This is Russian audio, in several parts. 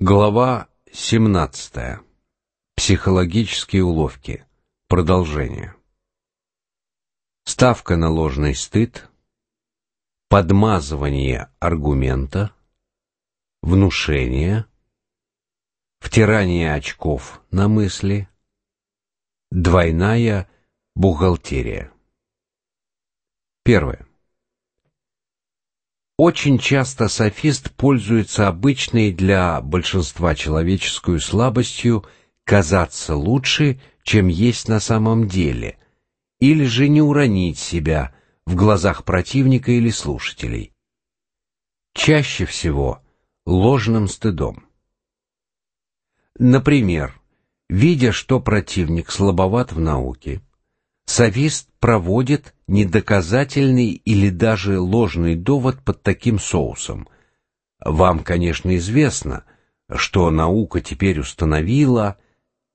Глава 17. Психологические уловки. Продолжение. Ставка на ложный стыд, подмазывание аргумента, внушение, втирание очков на мысли, двойная бухгалтерия. Первое. Очень часто софист пользуется обычной для большинства человеческую слабостью казаться лучше, чем есть на самом деле, или же не уронить себя в глазах противника или слушателей. Чаще всего ложным стыдом. Например, видя, что противник слабоват в науке, Софист проводит недоказательный или даже ложный довод под таким соусом. Вам, конечно, известно, что наука теперь установила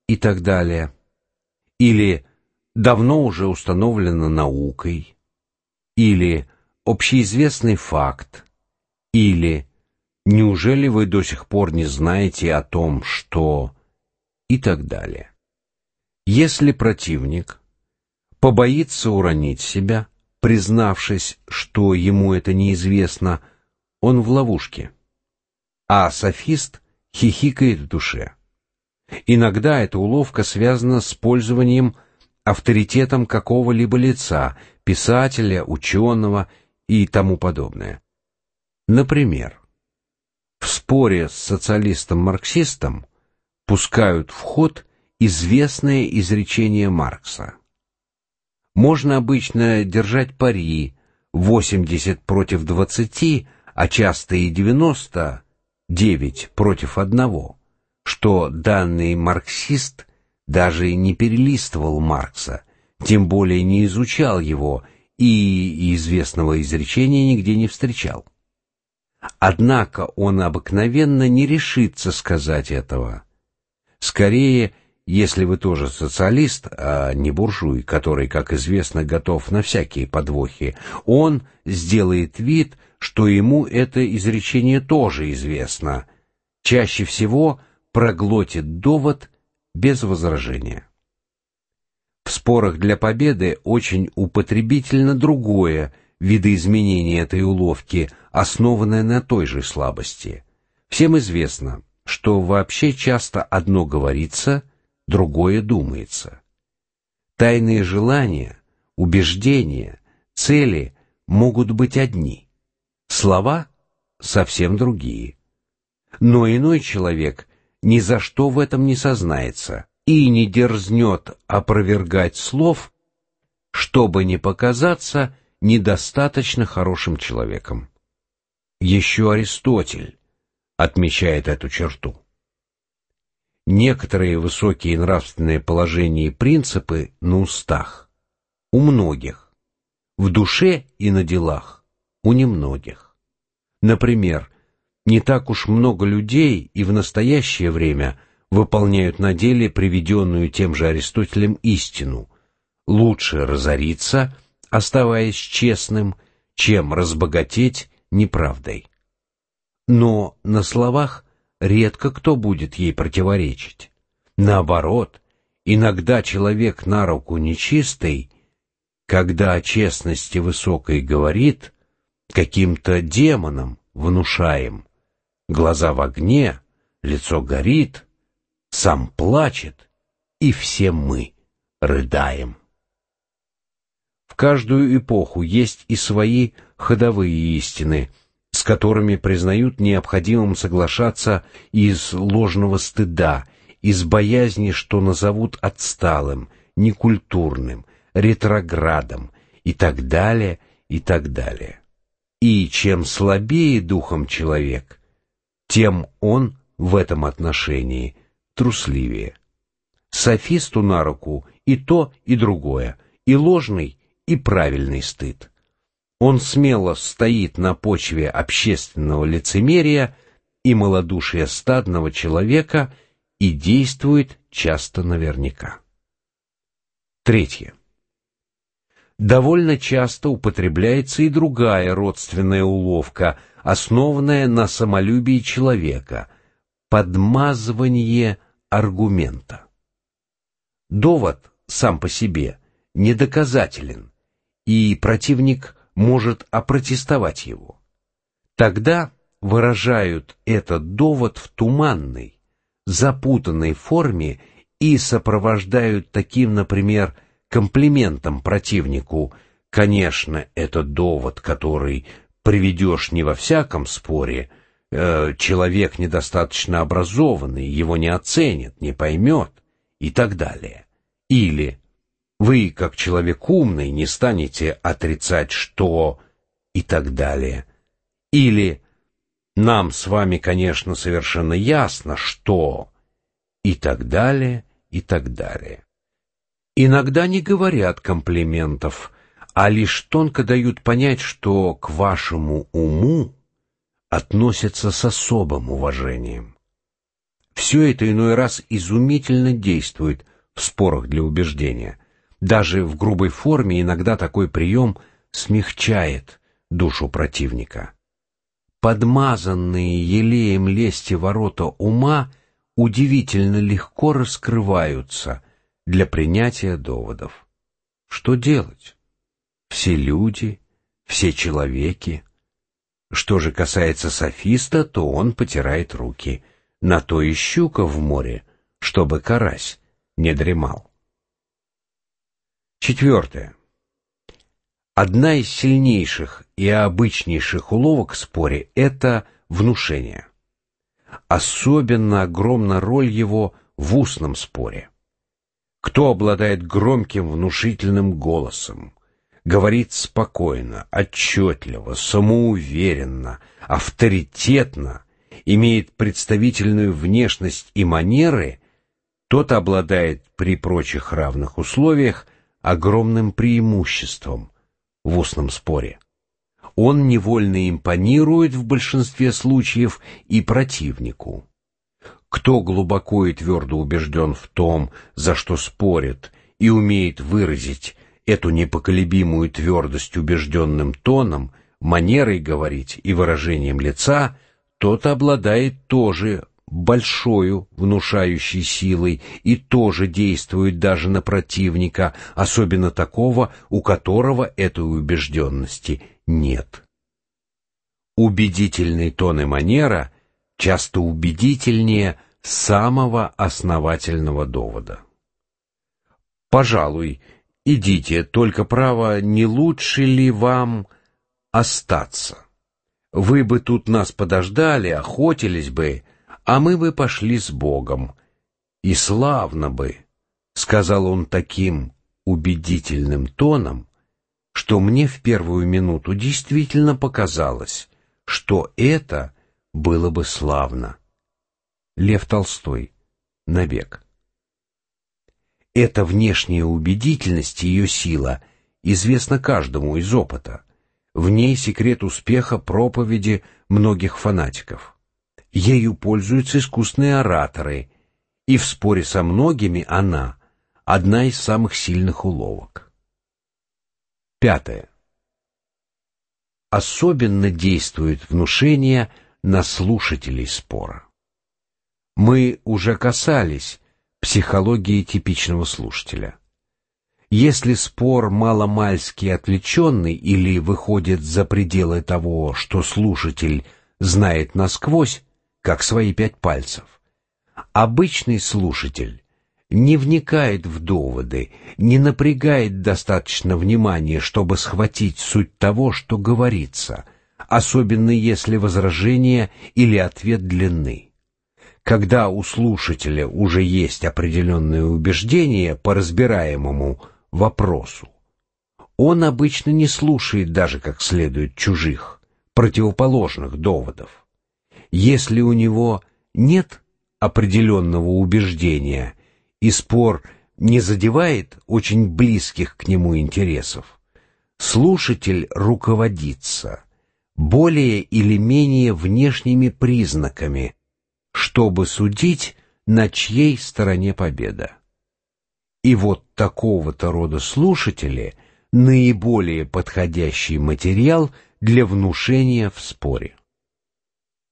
и так далее. Или давно уже установлено наукой. Или общеизвестный факт. Или неужели вы до сих пор не знаете о том, что... и так далее. Если противник побоится уронить себя, признавшись, что ему это неизвестно, он в ловушке. А софист хихикает в душе. Иногда эта уловка связана с пользованием авторитетом какого-либо лица, писателя, ученого и тому подобное. Например, в споре с социалистом-марксистом пускают в ход известное изречение Маркса. Можно обычно держать пари 80 против 20, а часто и 99 против одного, что данный марксист даже не перелистывал Маркса, тем более не изучал его и известного изречения нигде не встречал. Однако он обыкновенно не решится сказать этого. Скорее, если вы тоже социалист, а не буржуй, который, как известно, готов на всякие подвохи, он сделает вид, что ему это изречение тоже известно. Чаще всего проглотит довод без возражения. В спорах для победы очень употребительно другое видоизменение этой уловки, основанное на той же слабости. Всем известно, что вообще часто одно говорится – другое думается. Тайные желания, убеждения, цели могут быть одни, слова совсем другие. Но иной человек ни за что в этом не сознается и не дерзнет опровергать слов, чтобы не показаться недостаточно хорошим человеком. Еще Аристотель отмечает эту черту некоторые высокие нравственные положения и принципы на устах у многих, в душе и на делах у немногих. Например, не так уж много людей и в настоящее время выполняют на деле приведенную тем же Аристотелем истину. Лучше разориться, оставаясь честным, чем разбогатеть неправдой. Но на словах редко кто будет ей противоречить. Наоборот, иногда человек на руку нечистый, когда о честности высокой говорит, каким-то демоном внушаем. Глаза в огне, лицо горит, сам плачет, и все мы рыдаем. В каждую эпоху есть и свои ходовые истины — с которыми признают необходимым соглашаться из ложного стыда, из боязни, что назовут отсталым, некультурным, ретроградом и так далее, и так далее. И чем слабее духом человек, тем он в этом отношении трусливее. Софисту на руку и то, и другое, и ложный, и правильный стыд. Он смело стоит на почве общественного лицемерия и малодушия стадного человека и действует часто наверняка. Третье. Довольно часто употребляется и другая родственная уловка, основанная на самолюбии человека, подмазывание аргумента. Довод сам по себе недоказателен, и противник может опротестовать его. Тогда выражают этот довод в туманной, запутанной форме и сопровождают таким, например, комплиментом противнику. Конечно, это довод, который приведешь не во всяком споре, э, человек недостаточно образованный, его не оценит, не поймет и так далее. Или вы, как человек умный, не станете отрицать, что и так далее. Или нам с вами, конечно, совершенно ясно, что и так далее, и так далее. Иногда не говорят комплиментов, а лишь тонко дают понять, что к вашему уму относятся с особым уважением. Все это иной раз изумительно действует в спорах для убеждения. Даже в грубой форме иногда такой прием смягчает душу противника. Подмазанные елеем лести ворота ума удивительно легко раскрываются для принятия доводов. Что делать? Все люди, все человеки. Что же касается софиста, то он потирает руки. На то и щука в море, чтобы карась не дремал. Четвертое. Одна из сильнейших и обычнейших уловок в споре — это внушение. Особенно огромна роль его в устном споре. Кто обладает громким внушительным голосом, говорит спокойно, отчетливо, самоуверенно, авторитетно, имеет представительную внешность и манеры, тот обладает при прочих равных условиях огромным преимуществом в устном споре. Он невольно импонирует в большинстве случаев и противнику. Кто глубоко и твердо убежден в том, за что спорит, и умеет выразить эту непоколебимую твердость убежденным тоном, манерой говорить и выражением лица, тот обладает тоже большою внушающей силой и тоже действует даже на противника, особенно такого, у которого этой убежденности нет. Убедительный тон и манера часто убедительнее самого основательного довода. Пожалуй, идите, только право, не лучше ли вам остаться? Вы бы тут нас подождали, охотились бы, а мы бы пошли с Богом. И славно бы, — сказал он таким убедительным тоном, что мне в первую минуту действительно показалось, что это было бы славно. Лев Толстой. Навек. Эта внешняя убедительность и ее сила известна каждому из опыта. В ней секрет успеха проповеди многих фанатиков. Ею пользуются искусные ораторы, и в споре со многими она — одна из самых сильных уловок. Пятое. Особенно действует внушение на слушателей спора. Мы уже касались психологии типичного слушателя. Если спор маломальски отвлеченный или выходит за пределы того, что слушатель знает насквозь, как свои пять пальцев. Обычный слушатель не вникает в доводы, не напрягает достаточно внимания, чтобы схватить суть того, что говорится, особенно если возражение или ответ длинны. Когда у слушателя уже есть определенные убеждения по разбираемому вопросу, он обычно не слушает даже как следует чужих, противоположных доводов. Если у него нет определенного убеждения, и спор не задевает очень близких к нему интересов, слушатель руководится более или менее внешними признаками, чтобы судить, на чьей стороне победа. И вот такого-то рода слушатели – наиболее подходящий материал для внушения в споре.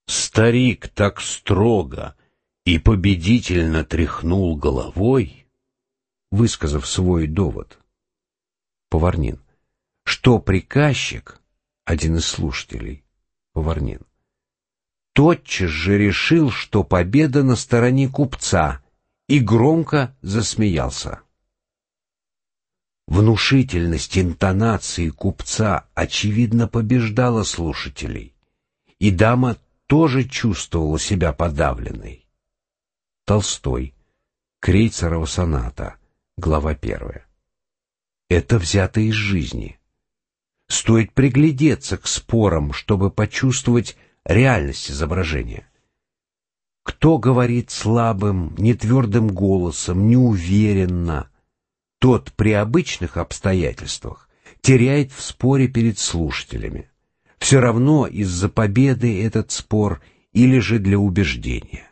Старик так строго и победительно тряхнул головой, высказав свой довод. Поварнин. Что приказчик, один из слушателей, Поварнин, тотчас же решил, что победа на стороне купца, и громко засмеялся. Внушительность интонации купца, очевидно, побеждала слушателей, и дама тоже чувствовала себя подавленной. Толстой. Крейцерова соната. Глава первая. Это взято из жизни. Стоит приглядеться к спорам, чтобы почувствовать реальность изображения. Кто говорит слабым, нетвердым голосом, неуверенно, тот при обычных обстоятельствах теряет в споре перед слушателями. Все равно из-за победы этот спор или же для убеждения.